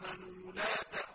آمَنُوا لَا